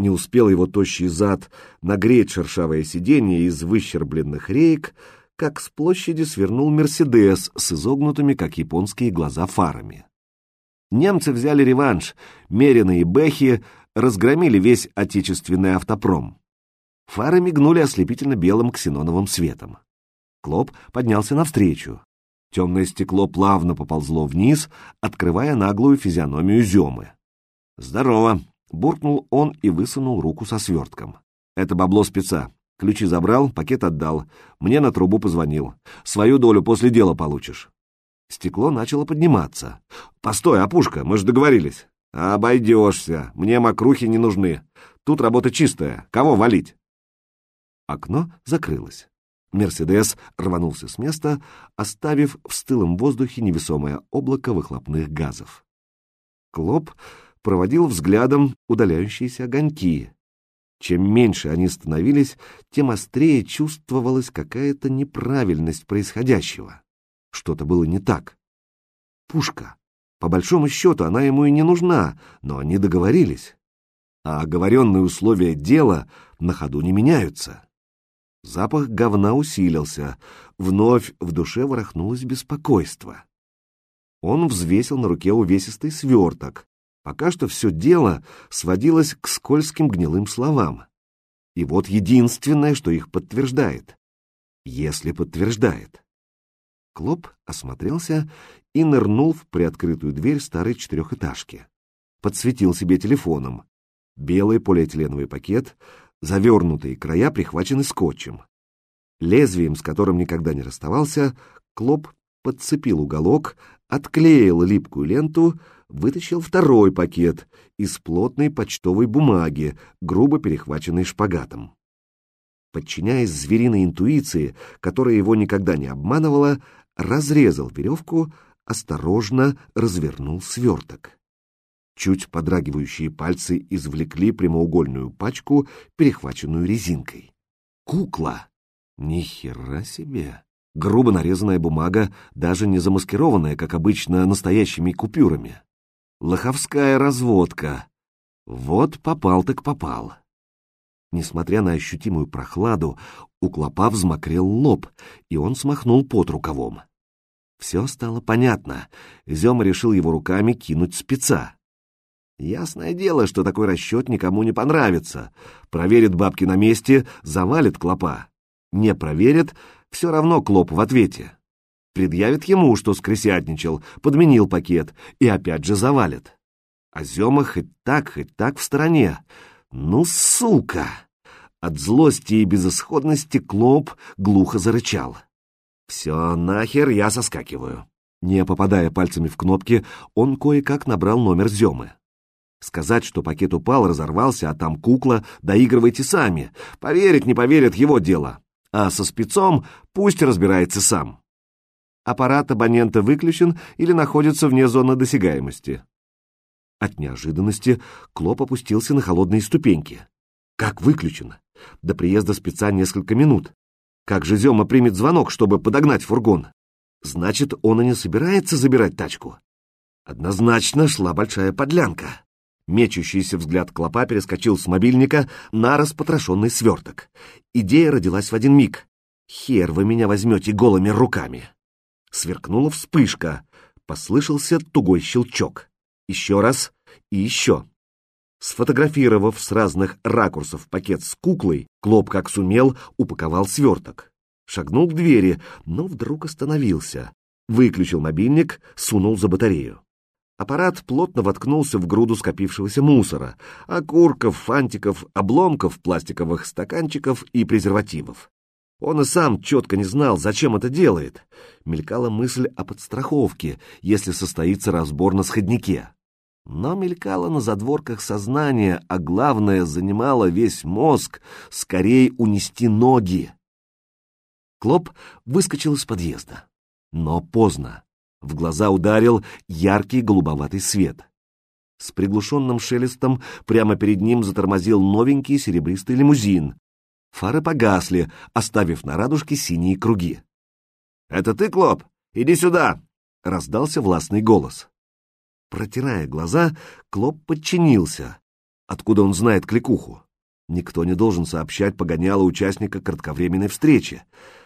Не успел его тощий зад нагреть шершавое сиденье из выщербленных рейк, как с площади свернул «Мерседес» с изогнутыми, как японские глаза, фарами. Немцы взяли реванш, Мерины и Бэхи разгромили весь отечественный автопром. Фары мигнули ослепительно белым ксеноновым светом. Клоп поднялся навстречу. Темное стекло плавно поползло вниз, открывая наглую физиономию Земы. «Здорово!» — буркнул он и высунул руку со свертком. «Это бабло спеца. Ключи забрал, пакет отдал. Мне на трубу позвонил. Свою долю после дела получишь». Стекло начало подниматься. «Постой, опушка, мы же договорились». «Обойдешься. Мне мокрухи не нужны. Тут работа чистая. Кого валить?» Окно закрылось. Мерседес рванулся с места, оставив в стылом воздухе невесомое облако выхлопных газов. Клоп проводил взглядом удаляющиеся огоньки. Чем меньше они становились, тем острее чувствовалась какая-то неправильность происходящего. Что-то было не так. Пушка. По большому счету она ему и не нужна, но они договорились. А оговоренные условия дела на ходу не меняются. Запах говна усилился, вновь в душе ворохнулось беспокойство. Он взвесил на руке увесистый сверток. Пока что все дело сводилось к скользким гнилым словам. И вот единственное, что их подтверждает. Если подтверждает. Клоп осмотрелся и нырнул в приоткрытую дверь старой четырехэтажки. Подсветил себе телефоном. Белый полиэтиленовый пакет, завернутые края прихвачены скотчем. Лезвием, с которым никогда не расставался, Клоп подцепил уголок, отклеил липкую ленту, вытащил второй пакет из плотной почтовой бумаги, грубо перехваченной шпагатом. Подчиняясь звериной интуиции, которая его никогда не обманывала, разрезал веревку, осторожно развернул сверток. Чуть подрагивающие пальцы извлекли прямоугольную пачку, перехваченную резинкой. Кукла! Ни себе! Грубо нарезанная бумага, даже не замаскированная, как обычно, настоящими купюрами. Лоховская разводка. Вот попал так попал. Несмотря на ощутимую прохладу, у клопа взмокрел лоб, и он смахнул под рукавом. Все стало понятно. Зема решил его руками кинуть спеца. Ясное дело, что такой расчет никому не понравится. Проверит бабки на месте, завалит клопа. Не проверит, все равно клоп в ответе. Предъявит ему, что скрысятничал, подменил пакет, и опять же завалит. А Зема хоть так, хоть так в стороне. Ну, сука! От злости и безысходности Клоп глухо зарычал. «Все, нахер, я соскакиваю». Не попадая пальцами в кнопки, он кое-как набрал номер Земы. Сказать, что пакет упал, разорвался, а там кукла, доигрывайте сами. Поверит, не поверит, его дело. А со спецом пусть разбирается сам. Аппарат абонента выключен или находится вне зоны досягаемости. От неожиданности Клоп опустился на холодные ступеньки. Как выключено? До приезда спеца несколько минут. Как же Зема примет звонок, чтобы подогнать фургон? Значит, он и не собирается забирать тачку. Однозначно шла большая подлянка. Мечущийся взгляд клопа перескочил с мобильника на распотрошенный сверток. Идея родилась в один миг. «Хер вы меня возьмете голыми руками!» Сверкнула вспышка. Послышался тугой щелчок. Еще раз и еще. Сфотографировав с разных ракурсов пакет с куклой, Клоп, как сумел, упаковал сверток. Шагнул к двери, но вдруг остановился. Выключил мобильник, сунул за батарею. Аппарат плотно воткнулся в груду скопившегося мусора, окурков, фантиков, обломков пластиковых стаканчиков и презервативов. Он и сам четко не знал, зачем это делает. Мелькала мысль о подстраховке, если состоится разбор на сходнике. Но мелькала на задворках сознания, а главное, занимала весь мозг, скорее унести ноги. Клоп выскочил из подъезда. Но поздно. В глаза ударил яркий голубоватый свет. С приглушенным шелестом прямо перед ним затормозил новенький серебристый лимузин. Фары погасли, оставив на радужке синие круги. «Это ты, Клоп? Иди сюда!» — раздался властный голос. Протирая глаза, Клоп подчинился. Откуда он знает кликуху? Никто не должен сообщать погоняло участника кратковременной встречи.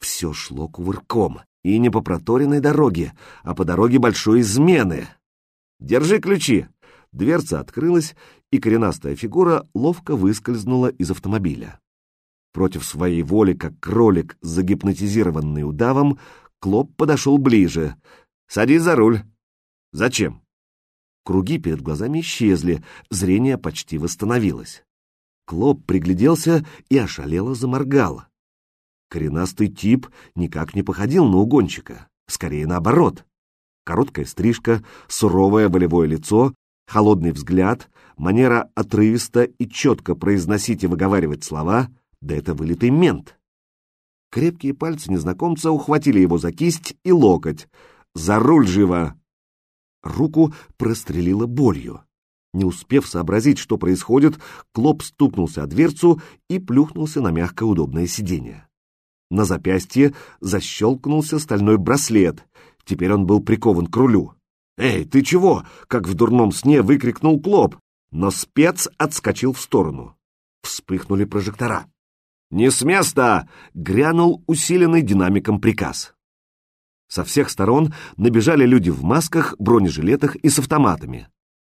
Все шло кувырком, и не по проторенной дороге, а по дороге большой измены. «Держи ключи!» Дверца открылась, и коренастая фигура ловко выскользнула из автомобиля. Против своей воли, как кролик, загипнотизированный удавом, Клоп подошел ближе. «Садись за руль». «Зачем?» Круги перед глазами исчезли, зрение почти восстановилось. Клоп пригляделся и ошалело заморгал. Коренастый тип никак не походил на угонщика, скорее наоборот. Короткая стрижка, суровое волевое лицо, холодный взгляд, манера отрывисто и четко произносить и выговаривать слова, да это вылитый мент. Крепкие пальцы незнакомца ухватили его за кисть и локоть. «За руль живо!» Руку прострелило болью. Не успев сообразить, что происходит, Клоп стукнулся о дверцу и плюхнулся на мягкое удобное сиденье. На запястье защелкнулся стальной браслет. Теперь он был прикован к рулю. «Эй, ты чего?» — как в дурном сне выкрикнул Клоп, но спец отскочил в сторону. Вспыхнули прожектора. «Не с места!» — грянул усиленный динамиком приказ. Со всех сторон набежали люди в масках, бронежилетах и с автоматами.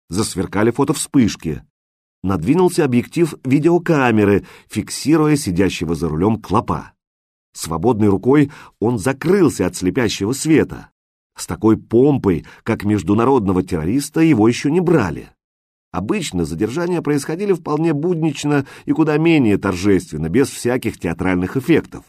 Засверкали фотовспышки. Надвинулся объектив видеокамеры, фиксируя сидящего за рулем клопа. Свободной рукой он закрылся от слепящего света. С такой помпой, как международного террориста, его еще не брали. Обычно задержания происходили вполне буднично и куда менее торжественно, без всяких театральных эффектов.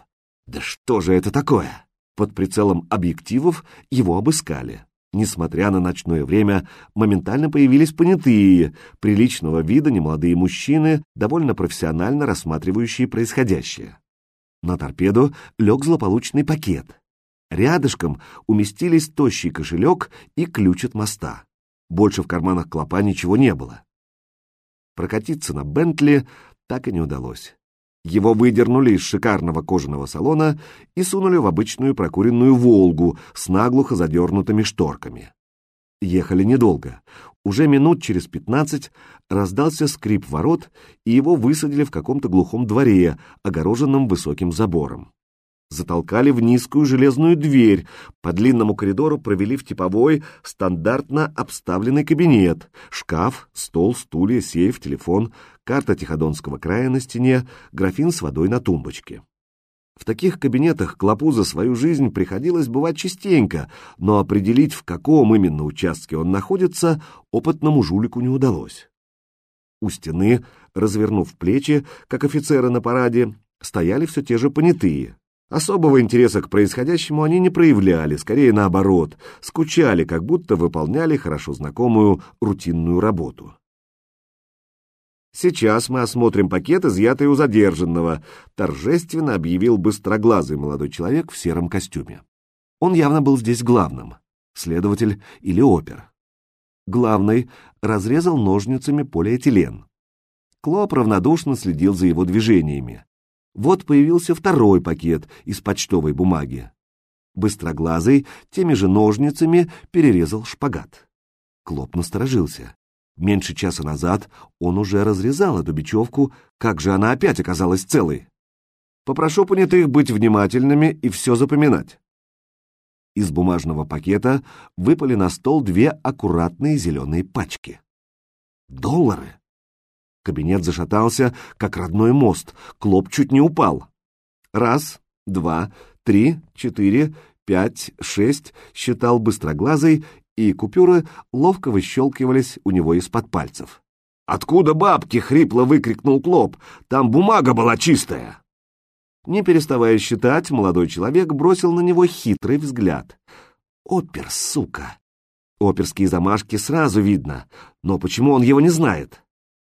Да что же это такое? Под прицелом объективов его обыскали. Несмотря на ночное время, моментально появились понятые, приличного вида немолодые мужчины, довольно профессионально рассматривающие происходящее. На торпеду лег злополучный пакет. Рядышком уместились тощий кошелек и ключ от моста. Больше в карманах клопа ничего не было. Прокатиться на Бентли так и не удалось. Его выдернули из шикарного кожаного салона и сунули в обычную прокуренную «Волгу» с наглухо задернутыми шторками. Ехали недолго. Уже минут через пятнадцать раздался скрип ворот, и его высадили в каком-то глухом дворе, огороженном высоким забором. Затолкали в низкую железную дверь, по длинному коридору провели в типовой, стандартно обставленный кабинет, шкаф, стол, стулья, сейф, телефон, карта Тиходонского края на стене, графин с водой на тумбочке. В таких кабинетах Клопу за свою жизнь приходилось бывать частенько, но определить, в каком именно участке он находится, опытному жулику не удалось. У стены, развернув плечи, как офицеры на параде, стояли все те же понятые. Особого интереса к происходящему они не проявляли, скорее наоборот, скучали, как будто выполняли хорошо знакомую рутинную работу. «Сейчас мы осмотрим пакет, изъятый у задержанного», — торжественно объявил быстроглазый молодой человек в сером костюме. Он явно был здесь главным, следователь или опер. Главный разрезал ножницами полиэтилен. Клоп равнодушно следил за его движениями. Вот появился второй пакет из почтовой бумаги. Быстроглазый теми же ножницами перерезал шпагат. Клоп насторожился. Меньше часа назад он уже разрезал эту бечевку, как же она опять оказалась целой? Попрошу понятых быть внимательными и все запоминать. Из бумажного пакета выпали на стол две аккуратные зеленые пачки. Доллары! Кабинет зашатался, как родной мост, Клоп чуть не упал. Раз, два, три, четыре, пять, шесть, считал быстроглазый и купюры ловко выщелкивались у него из-под пальцев. «Откуда бабки?» — хрипло выкрикнул Клоп. «Там бумага была чистая!» Не переставая считать, молодой человек бросил на него хитрый взгляд. «Опер, сука!» Оперские замашки сразу видно, но почему он его не знает?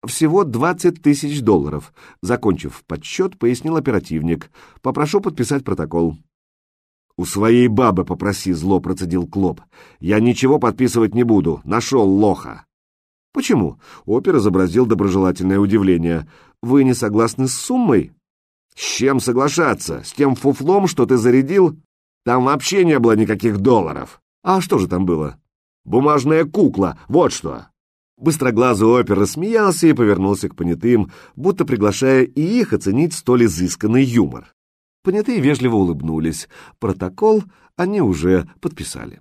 Всего двадцать тысяч долларов. Закончив подсчет, пояснил оперативник. Попрошу подписать протокол. «У своей бабы попроси», — зло процедил Клоп. «Я ничего подписывать не буду. Нашел лоха». «Почему?» — опер изобразил доброжелательное удивление. «Вы не согласны с суммой?» «С чем соглашаться? С тем фуфлом, что ты зарядил? Там вообще не было никаких долларов». «А что же там было?» «Бумажная кукла, вот что!» Быстроглазый опер рассмеялся и повернулся к понятым, будто приглашая и их оценить столь изысканный юмор. Понятые вежливо улыбнулись. Протокол они уже подписали.